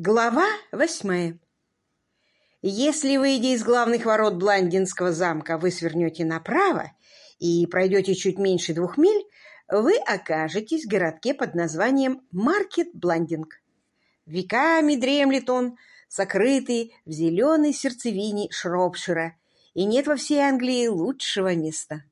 Глава восьмая. Если, выйдя из главных ворот Бландинского замка, вы свернете направо и пройдете чуть меньше двух миль, вы окажетесь в городке под названием Маркет Бландинг. Веками дремлет он, сокрытый в зеленой сердцевине Шропшира, и нет во всей Англии лучшего места.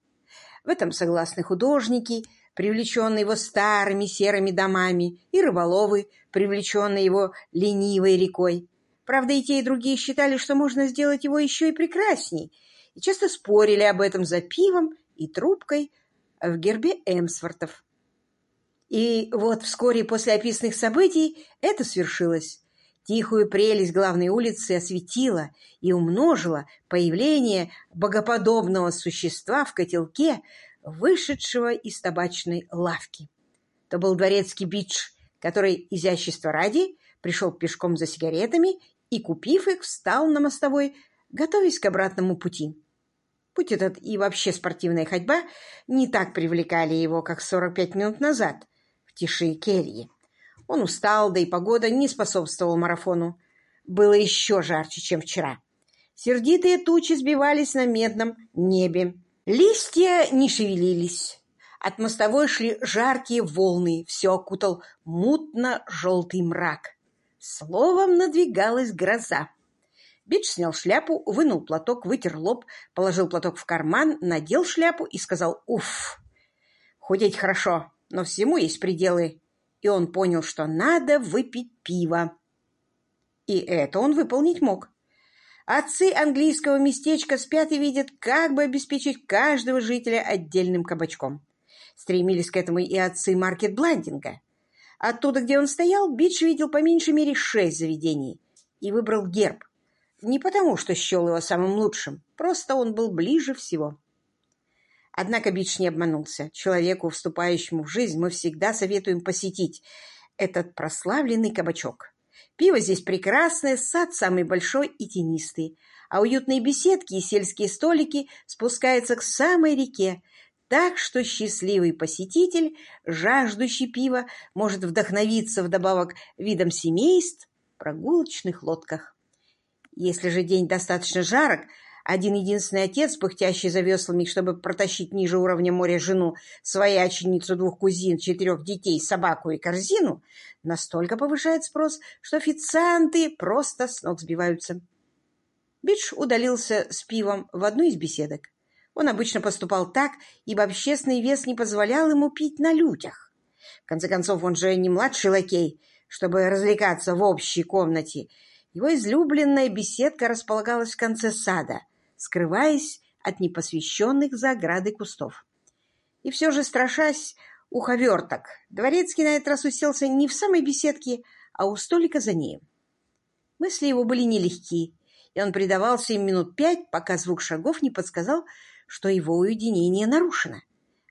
В этом согласны художники, привлеченные его старыми серыми домами, и рыболовы, привлеченные его ленивой рекой. Правда, и те, и другие считали, что можно сделать его еще и прекрасней, и часто спорили об этом за пивом и трубкой в гербе Эмсвортов. И вот вскоре после описанных событий это свершилось. Тихую прелесть главной улицы осветила и умножила появление богоподобного существа в котелке, вышедшего из табачной лавки. То был дворецкий бич, который, изящество ради, пришел пешком за сигаретами и, купив их, встал на мостовой, готовясь к обратному пути. Путь этот и вообще спортивная ходьба не так привлекали его, как 45 минут назад в тиши кельи. Он устал, да и погода не способствовала марафону. Было еще жарче, чем вчера. Сердитые тучи сбивались на медном небе. Листья не шевелились. От мостовой шли жаркие волны, все окутал мутно-желтый мрак. Словом, надвигалась гроза. Бич снял шляпу, вынул платок, вытер лоб, положил платок в карман, надел шляпу и сказал «Уф!». Худеть хорошо, но всему есть пределы. И он понял, что надо выпить пиво. И это он выполнить мог. Отцы английского местечка спят и видят, как бы обеспечить каждого жителя отдельным кабачком. Стремились к этому и отцы маркет Бландинга. Оттуда, где он стоял, Бидж видел по меньшей мере шесть заведений и выбрал герб. Не потому, что счел его самым лучшим, просто он был ближе всего. Однако Бидж не обманулся. Человеку, вступающему в жизнь, мы всегда советуем посетить этот прославленный кабачок. Пиво здесь прекрасное, сад самый большой и тенистый, а уютные беседки и сельские столики спускаются к самой реке, так что счастливый посетитель, жаждущий пива, может вдохновиться вдобавок видом семейств в прогулочных лодках. Если же день достаточно жарок, один-единственный отец, пыхтящий за веслами, чтобы протащить ниже уровня моря жену, свояченицу двух кузин, четырех детей, собаку и корзину, настолько повышает спрос, что официанты просто с ног сбиваются. Бидж удалился с пивом в одну из беседок. Он обычно поступал так, ибо общественный вес не позволял ему пить на людях. В конце концов, он же не младший лакей, чтобы развлекаться в общей комнате. Его излюбленная беседка располагалась в конце сада — скрываясь от непосвященных за оградой кустов. И все же, страшась уховерток, дворецкий на этот раз уселся не в самой беседке, а у столика за ней. Мысли его были нелегки, и он предавался им минут пять, пока звук шагов не подсказал, что его уединение нарушено.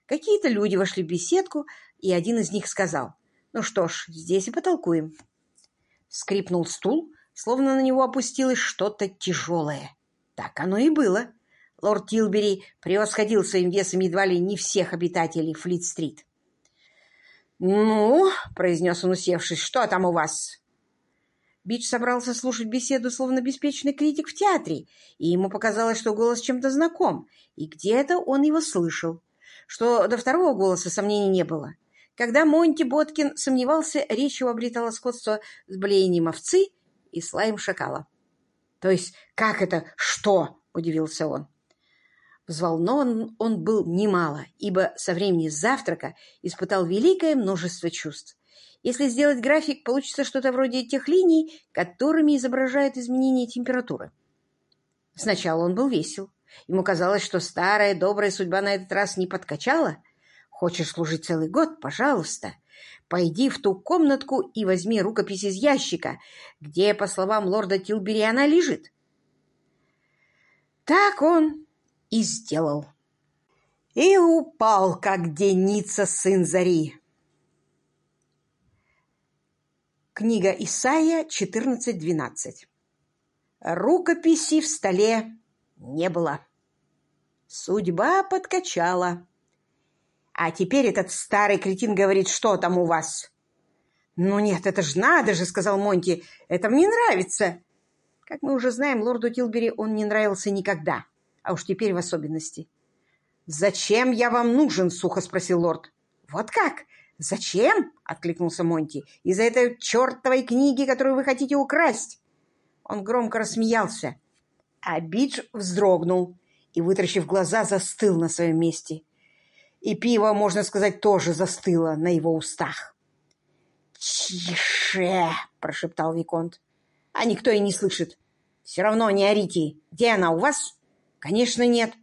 Какие-то люди вошли в беседку, и один из них сказал, «Ну что ж, здесь и потолкуем». Скрипнул стул, словно на него опустилось что-то тяжелое. Так оно и было. Лорд Тилбери превосходил своим весом едва ли не всех обитателей Флит-стрит. «Ну, — произнес он, усевшись, — что там у вас?» Бич собрался слушать беседу, словно беспечный критик в театре, и ему показалось, что голос чем-то знаком, и где-то он его слышал. Что до второго голоса сомнений не было. Когда Монти Боткин сомневался, речь его обретала сходство с блеянием овцы и слаем шакала. То есть как это «что?» – удивился он. Взволнован он был немало, ибо со времени завтрака испытал великое множество чувств. Если сделать график, получится что-то вроде тех линий, которыми изображают изменение температуры. Сначала он был весел. Ему казалось, что старая добрая судьба на этот раз не подкачала. Хочешь служить целый год? Пожалуйста. Пойди в ту комнатку и возьми рукопись из ящика, где, по словам лорда Тилбери, она лежит. Так он и сделал. И упал, как деница сын Зари. Книга Исаия 14.12. Рукописи в столе не было. Судьба подкачала. А теперь этот старый кретин говорит, что там у вас. «Ну нет, это ж надо же!» — сказал Монти. «Это мне нравится!» Как мы уже знаем, лорду Тилбери он не нравился никогда, а уж теперь в особенности. «Зачем я вам нужен?» — сухо спросил лорд. «Вот как? Зачем?» — откликнулся Монти. «Из-за этой чертовой книги, которую вы хотите украсть!» Он громко рассмеялся, а Бидж вздрогнул и, вытаращив глаза, застыл на своем месте. И пиво, можно сказать, тоже застыло на его устах. «Тише!» — прошептал Виконт. «А никто и не слышит. Все равно не орите. Где она, у вас?» «Конечно, нет».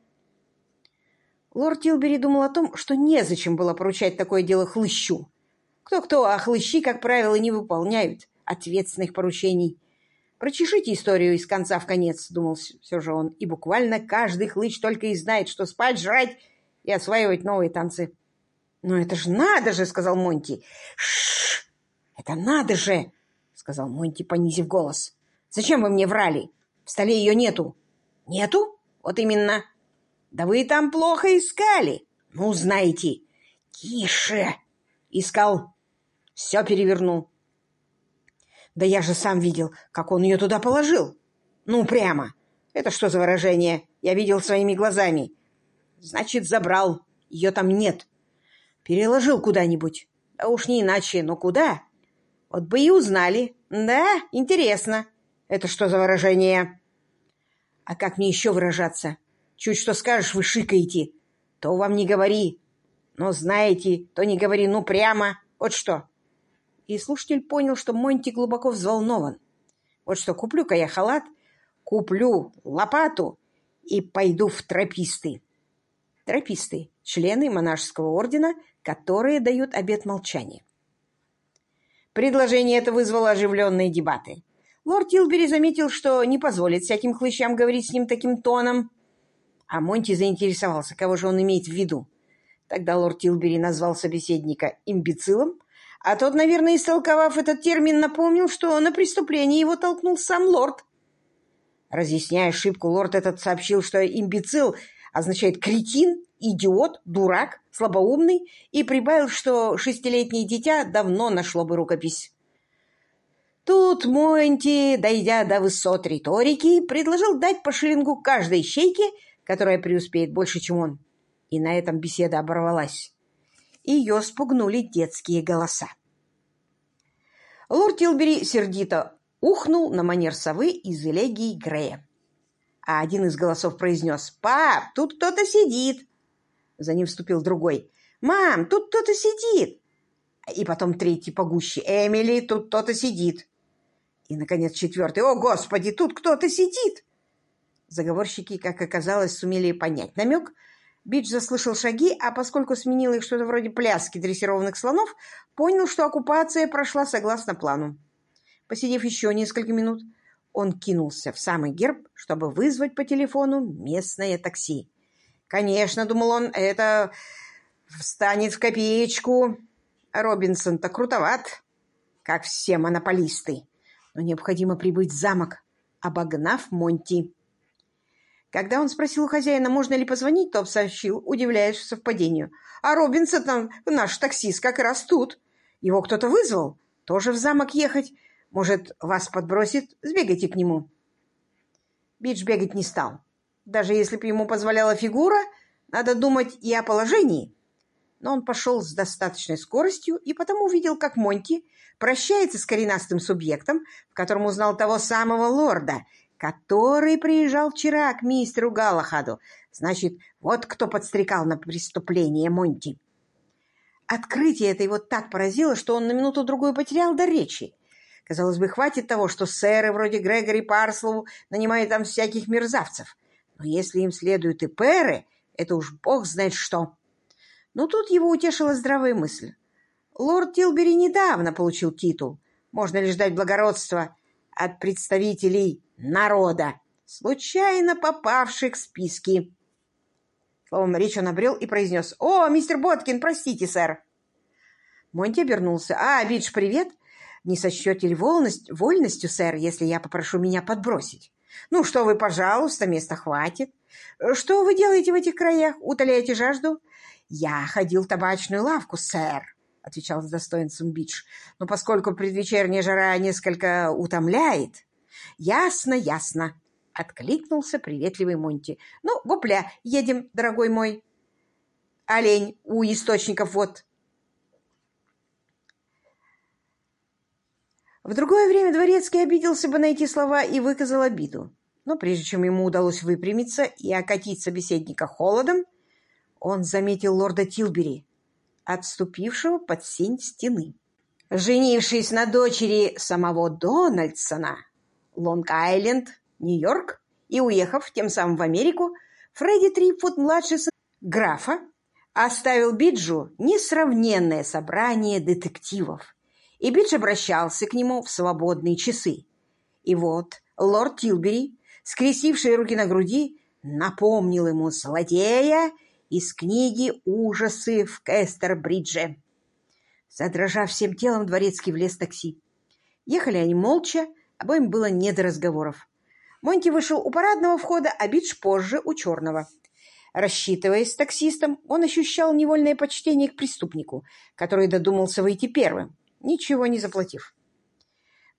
Лорд Тилбери думал о том, что незачем было поручать такое дело хлыщу. Кто-кто, а хлыщи, как правило, не выполняют ответственных поручений. Прочешите историю из конца в конец, думал все же он, и буквально каждый хлыщ только и знает, что спать, жрать и осваивать новые танцы. «Но это же надо же!» — сказал Монти. «Шш! Это надо же!» — сказал Монти, понизив голос. «Зачем вы мне врали? В столе ее нету». «Нету? Вот именно. Да вы там плохо искали. Ну, знаете. Тише!» Искал. Все перевернул. Да я же сам видел, как он ее туда положил. Ну, прямо. Это что за выражение? Я видел своими глазами. Значит, забрал. Ее там нет. Переложил куда-нибудь. Да уж не иначе, но куда? Вот бы и узнали. Да, интересно. Это что за выражение? А как мне еще выражаться? Чуть что скажешь, вы шикаете. То вам не говори. Но знаете, то не говори, ну прямо. Вот что и слушатель понял, что Монти глубоко взволнован. Вот что, куплю-ка я халат, куплю лопату и пойду в трописты. Трописты — члены монашеского ордена, которые дают обет молчания. Предложение это вызвало оживленные дебаты. Лорд Тилбери заметил, что не позволит всяким хлыщам говорить с ним таким тоном. А Монти заинтересовался, кого же он имеет в виду. Тогда лорд Тилбери назвал собеседника имбецилом, а тот, наверное, истолковав этот термин, напомнил, что на преступление его толкнул сам лорд. Разъясняя ошибку, лорд этот сообщил, что имбецил означает кретин, идиот, дурак, слабоумный, и прибавил, что шестилетнее дитя давно нашло бы рукопись. Тут Монти, дойдя до высот риторики, предложил дать по шиллингу каждой щейке, которая преуспеет больше, чем он. И на этом беседа оборвалась ее спугнули детские голоса. Лорд Тилбери сердито ухнул на манер совы из элегии Грея. А один из голосов произнес «Пап, тут кто-то сидит!» За ним вступил другой «Мам, тут кто-то сидит!» И потом третий погуще «Эмили, тут кто-то сидит!» И, наконец, четвертый «О, Господи, тут кто-то сидит!» Заговорщики, как оказалось, сумели понять намек – Бидж заслышал шаги, а поскольку сменил их что-то вроде пляски дрессированных слонов, понял, что оккупация прошла согласно плану. Посидев еще несколько минут, он кинулся в самый герб, чтобы вызвать по телефону местное такси. «Конечно, — думал он, — это встанет в копеечку. Робинсон-то крутоват, как все монополисты. Но необходимо прибыть в замок, обогнав Монти». Когда он спросил у хозяина, можно ли позвонить, тот сообщил, удивляясь совпадению. «А Робинсон там, наш таксист, как раз тут. Его кто-то вызвал. Тоже в замок ехать. Может, вас подбросит? Сбегайте к нему». Бидж бегать не стал. Даже если бы ему позволяла фигура, надо думать и о положении. Но он пошел с достаточной скоростью и потому увидел, как Монти прощается с коренастым субъектом, в котором узнал того самого лорда, который приезжал вчера к мистеру Галахаду. Значит, вот кто подстрекал на преступление Монти. Открытие это его так поразило, что он на минуту-другую потерял до речи. Казалось бы, хватит того, что сэры вроде Грегори Парслову нанимают там всяких мерзавцев. Но если им следуют и пэры, это уж бог знает что. Но тут его утешила здравая мысль. Лорд Тилбери недавно получил титул. Можно ли ждать благородства от представителей народа, случайно попавших в списки. Словом, речь он обрел и произнес. «О, мистер Боткин, простите, сэр!» Монти обернулся. «А, Бидж, привет! Не сочтете ли волность, вольностью, сэр, если я попрошу меня подбросить? Ну, что вы, пожалуйста, места хватит. Что вы делаете в этих краях? Утоляете жажду?» «Я ходил в табачную лавку, сэр», — отвечал с достоинством Бидж. «Но поскольку предвечерняя жара несколько утомляет...» «Ясно, ясно», — откликнулся приветливый Монти. «Ну, гопля, едем, дорогой мой. Олень у источников вот». В другое время Дворецкий обиделся бы на эти слова и выказал обиду. Но прежде чем ему удалось выпрямиться и окатить собеседника холодом, он заметил лорда Тилбери, отступившего под сень стены. Женившись на дочери самого Дональдсона, Лонг-Айленд, Нью-Йорк, и уехав тем самым в Америку, Фредди Трипфуд, младший сын графа, оставил Биджу несравненное собрание детективов, и Бидж обращался к нему в свободные часы. И вот лорд Тилбери, скрестивший руки на груди, напомнил ему злодея из книги «Ужасы в Кестер-Бридже». Задрожав всем телом, дворецкий влез в такси. Ехали они молча, обоим было не до разговоров. Монти вышел у парадного входа, а Бидж позже у черного. Рассчитываясь с таксистом, он ощущал невольное почтение к преступнику, который додумался выйти первым, ничего не заплатив.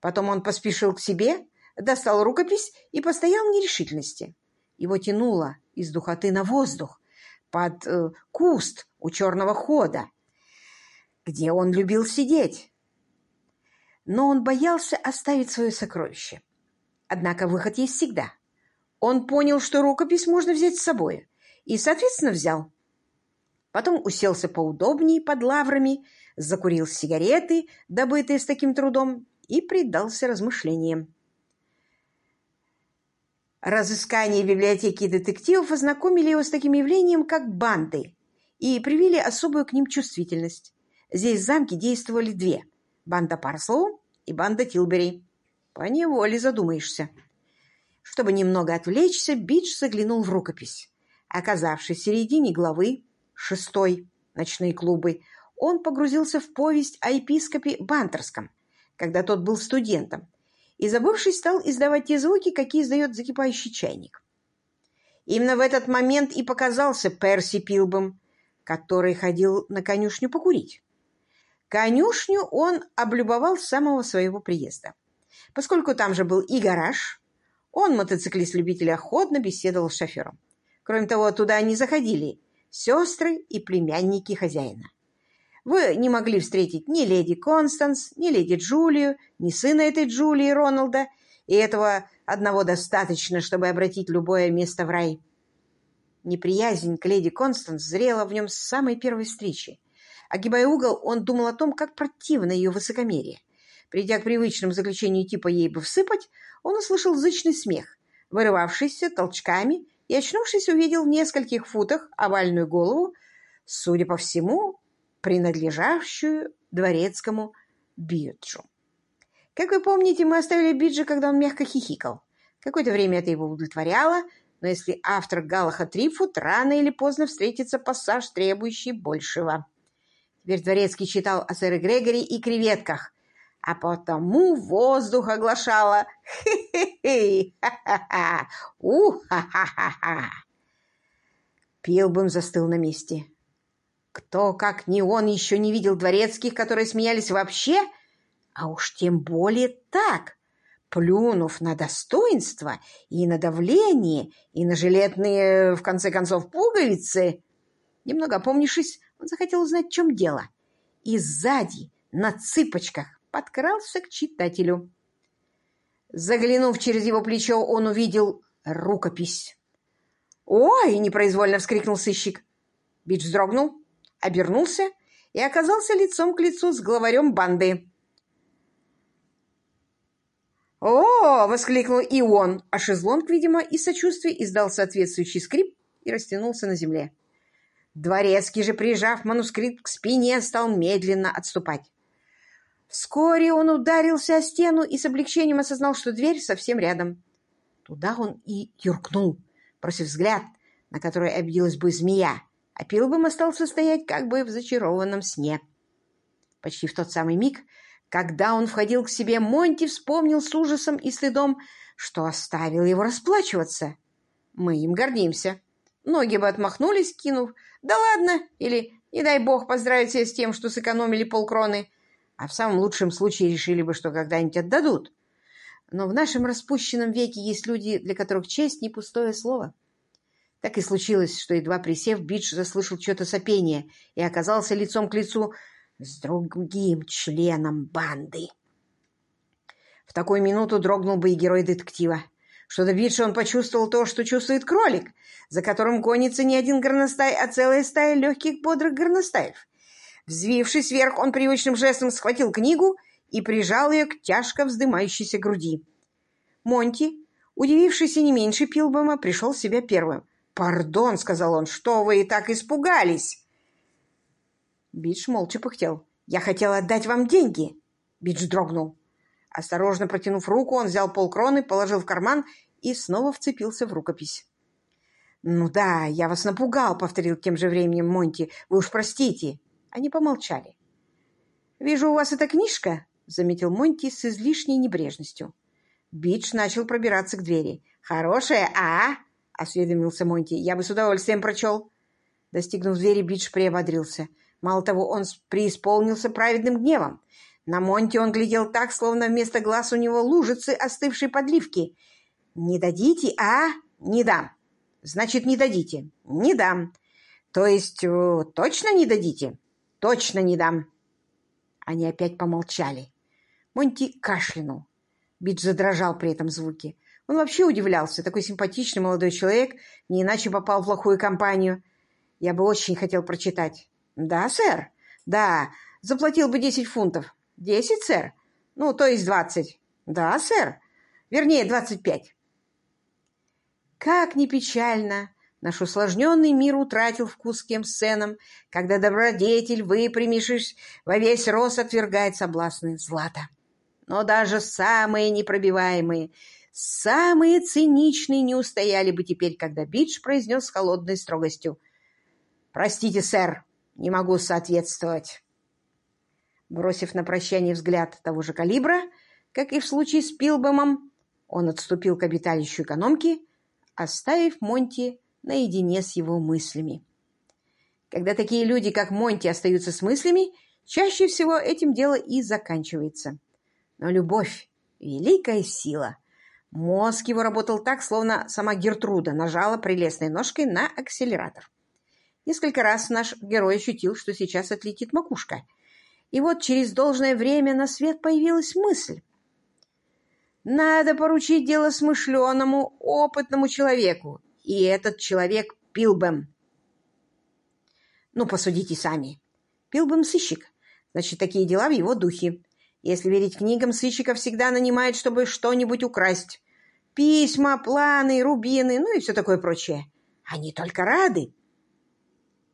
Потом он поспешил к себе, достал рукопись и постоял в нерешительности. Его тянуло из духоты на воздух, под э, куст у черного хода, где он любил сидеть. Но он боялся оставить свое сокровище. Однако выход есть всегда. Он понял, что рукопись можно взять с собой, и, соответственно, взял. Потом уселся поудобнее под лаврами, закурил сигареты, добытые с таким трудом, и предался размышлениям. Разыскание библиотеки детективов ознакомили его с таким явлением, как банды, и привили особую к ним чувствительность. Здесь в замке действовали две – банда Парслоу и банда Тилбери. Поневоле задумаешься. Чтобы немного отвлечься, Бидж заглянул в рукопись. Оказавшись в середине главы шестой «Ночные клубы», он погрузился в повесть о епископе Бантерском, когда тот был студентом, и, забывшись, стал издавать те звуки, какие издает закипающий чайник. Именно в этот момент и показался Перси Пилбом, который ходил на конюшню покурить. Конюшню он облюбовал с самого своего приезда. Поскольку там же был и гараж, он, мотоциклист-любитель, охотно беседовал с шофером. Кроме того, туда не заходили сестры и племянники хозяина. Вы не могли встретить ни леди Констанс, ни леди Джулию, ни сына этой Джулии Роналда, и этого одного достаточно, чтобы обратить любое место в рай. Неприязнь к леди Констанс зрела в нем с самой первой встречи. Огибая угол, он думал о том, как противно ее высокомерие. Придя к привычному заключению типа ей бы всыпать, он услышал зычный смех, вырывавшийся толчками, и, очнувшись, увидел в нескольких футах овальную голову, судя по всему, принадлежащую дворецкому Биджу. Как вы помните, мы оставили Биджа, когда он мягко хихикал. Какое-то время это его удовлетворяло, но если автор Галаха Трифут, рано или поздно встретится пассаж, требующий большего. Теперь Дворецкий читал о сэре Грегори и креветках, а потому воздух оглашало «Хе-хе-хе! Ха-ха-ха! У-ха-ха-ха-ха!» Пилбом застыл на месте. Кто, как не он, еще не видел дворецких, которые смеялись вообще, а уж тем более так, плюнув на достоинство и на давление, и на жилетные, в конце концов, пуговицы. Немного опомнившись, он захотел узнать, в чем дело, и сзади, на цыпочках, подкрался к читателю. Заглянув через его плечо, он увидел рукопись. «Ой!» — непроизвольно вскрикнул сыщик. Бич вздрогнул, обернулся и оказался лицом к лицу с главарем банды. «О!» — воскликнул и он, а шезлонг, видимо, из сочувствия издал соответствующий скрип и растянулся на земле. Дворецкий же, прижав манускрипт к спине, стал медленно отступать. Вскоре он ударился о стену и с облегчением осознал, что дверь совсем рядом. Туда он и юркнул, бросив взгляд, на который обиделась бы змея, а Пилбом остался стоять как бы в зачарованном сне. Почти в тот самый миг, когда он входил к себе, Монти вспомнил с ужасом и стыдом, что оставил его расплачиваться. Мы им гордимся. Ноги бы отмахнулись, кинув «Да ладно!» или Не дай бог поздравить себя с тем, что сэкономили полкроны, а в самом лучшем случае решили бы, что когда-нибудь отдадут. Но в нашем распущенном веке есть люди, для которых честь не пустое слово. Так и случилось, что, едва присев, Бидж заслышал что-то сопение и оказался лицом к лицу с другим членом банды. В такую минуту дрогнул бы и герой детектива. Что до Биджа он почувствовал то, что чувствует кролик, за которым гонится не один горностай, а целая стая легких бодрых горностаев. Взвившись вверх, он привычным жестом схватил книгу и прижал ее к тяжко вздымающейся груди. Монти, удивившийся не меньше Пилбома, пришел в себя первым. «Пардон», — сказал он, — «что вы и так испугались?» Бидж молча пыхтел. «Я хотел отдать вам деньги!» Бидж дрогнул. Осторожно протянув руку, он взял полкроны, положил в карман и снова вцепился в рукопись. «Ну да, я вас напугал», — повторил тем же временем Монти. «Вы уж простите». Они помолчали. «Вижу, у вас эта книжка», — заметил Монти с излишней небрежностью. Бидж начал пробираться к двери. «Хорошая, а?» — осведомился Монти. «Я бы с удовольствием прочел». Достигнув двери, Бидж приободрился. Мало того, он преисполнился праведным гневом. На Монти он глядел так, словно вместо глаз у него лужицы остывшей подливки. «Не дадите, а? Не дам». «Значит, не дадите». «Не дам». «То есть, э, точно не дадите?» «Точно не дам». Они опять помолчали. Монти кашлянул. Бидж задрожал при этом звуке. Он вообще удивлялся. Такой симпатичный молодой человек не иначе попал в плохую компанию. Я бы очень хотел прочитать. «Да, сэр. Да. Заплатил бы десять фунтов». «Десять, сэр? Ну, то есть двадцать». «Да, сэр. Вернее, двадцать пять». Как ни печально, наш усложненный мир утратил вкус к тем сценам, когда добродетель, выпрямившись, во весь рост отвергает соблазны злата. Но даже самые непробиваемые, самые циничные не устояли бы теперь, когда Бидж произнес с холодной строгостью. «Простите, сэр, не могу соответствовать. Бросив на прощание взгляд того же калибра, как и в случае с Пилбомом, он отступил к обиталищу экономки, оставив Монти наедине с его мыслями. Когда такие люди, как Монти, остаются с мыслями, чаще всего этим дело и заканчивается. Но любовь — великая сила. Мозг его работал так, словно сама Гертруда нажала прелестной ножкой на акселератор. Несколько раз наш герой ощутил, что сейчас отлетит макушка. И вот через должное время на свет появилась мысль. Надо поручить дело смышленому, опытному человеку. И этот человек Пилбэм. Ну, посудите сами. Пилбэм — сыщик. Значит, такие дела в его духе. Если верить книгам, сыщика всегда нанимают, чтобы что-нибудь украсть. Письма, планы, рубины, ну и все такое прочее. Они только рады.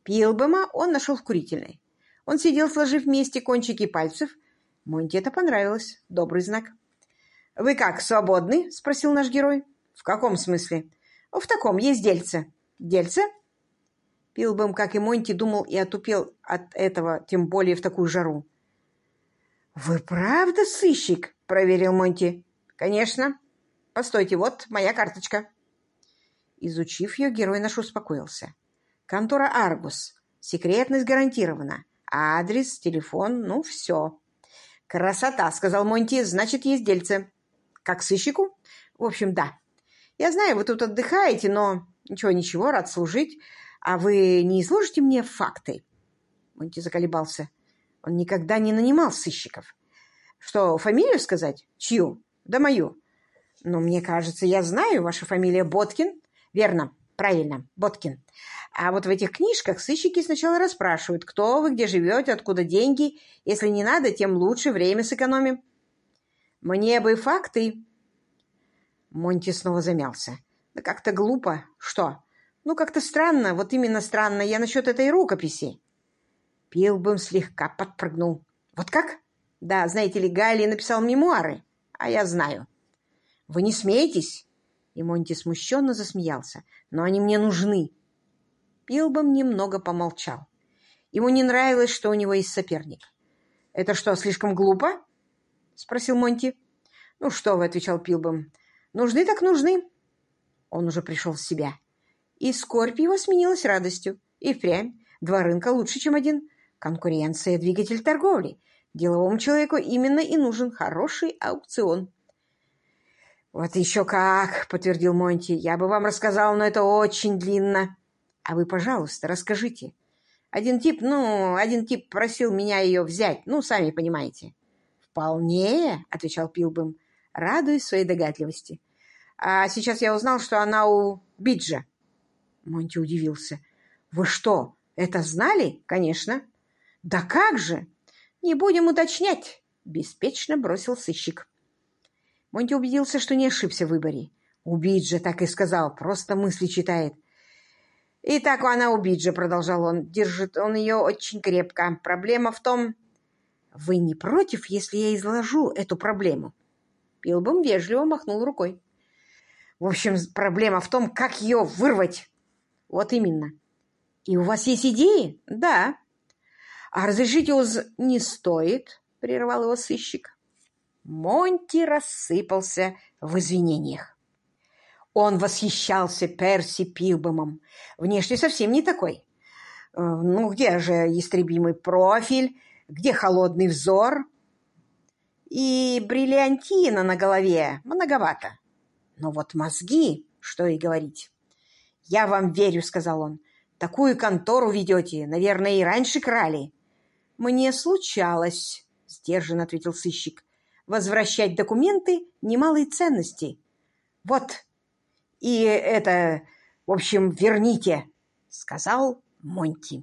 Пилбома он нашел в курительной. Он сидел, сложив вместе кончики пальцев. Монти это понравилось. Добрый знак. «Вы как, свободны?» — спросил наш герой. «В каком смысле?» «В таком, есть дельце». «Дельце?» Пилбом, как и Монти, думал и отупел от этого, тем более в такую жару. «Вы правда сыщик?» — проверил Монти. «Конечно. Постойте, вот моя карточка». Изучив ее, герой наш успокоился. Контора «Аргус». Секретность гарантирована. Адрес, телефон, ну, все. «Красота!» — сказал Монти. «Значит, есть дельце». «Как сыщику?» «В общем, да. Я знаю, вы тут отдыхаете, но...» «Ничего-ничего, рад служить. А вы не изложите мне факты?» Монти заколебался. Он никогда не нанимал сыщиков. «Что, фамилию сказать? Чью?» «Да мою». «Но мне кажется, я знаю, ваша фамилия Боткин». «Верно. Правильно, Боткин. А вот в этих книжках сыщики сначала расспрашивают, кто вы, где живете, откуда деньги. Если не надо, тем лучше, время сэкономим. Мне бы факты. Монти снова замялся. Да как-то глупо. Что? Ну, как-то странно, вот именно странно я насчет этой рукописи. Пилбом слегка подпрыгнул. Вот как? Да, знаете ли, Галли написал мемуары. А я знаю. Вы не смеетесь? И Монти смущенно засмеялся. «Но они мне нужны». Пилбом немного помолчал. Ему не нравилось, что у него есть соперник. «Это что, слишком глупо?» — спросил Монти. «Ну что вы», — отвечал Пилбом. «Нужны так нужны». Он уже пришел в себя. И скорбь его сменилась радостью. И впрямь. Два рынка лучше, чем один. Конкуренция – двигатель торговли. Деловому человеку именно и нужен хороший аукцион. «Вот еще как!» — подтвердил Монти. «Я бы вам рассказал, но это очень длинно. А вы, пожалуйста, расскажите. Один тип, ну, один тип просил меня ее взять, ну, сами понимаете». «Вполне», — отвечал Пилбом, радуясь своей догадливости. «А сейчас я узнал, что она у Биджа». Монти удивился. «Вы что, это знали?» «Конечно». «Да как же!» «Не будем уточнять», — беспечно бросил сыщик. Монти убедился, что не ошибся в выборе. «Убить же», — так и сказал, просто мысли читает. «И так она убить же», — продолжал он. «Держит он ее очень крепко. Проблема в том...» «Вы не против, если я изложу эту проблему?» Пилбом вежливо махнул рукой. «В общем, проблема в том, как ее вырвать». «Вот именно». «И у вас есть идеи?» «Да». «А разрешите уз...» «Не стоит», — прервал его сыщик. Монти рассыпался в извинениях. Он восхищался Перси Пилбомом. Внешне совсем не такой. Э, ну, где же истребимый профиль, где холодный взор? И бриллиантина на голове многовато. Но вот мозги, что и говорить. «Я вам верю», — сказал он. «Такую контору ведете, наверное, и раньше крали». «Мне случалось», — сдержанно ответил сыщик возвращать документы немалой ценности. Вот, и это, в общем, верните, сказал Монти.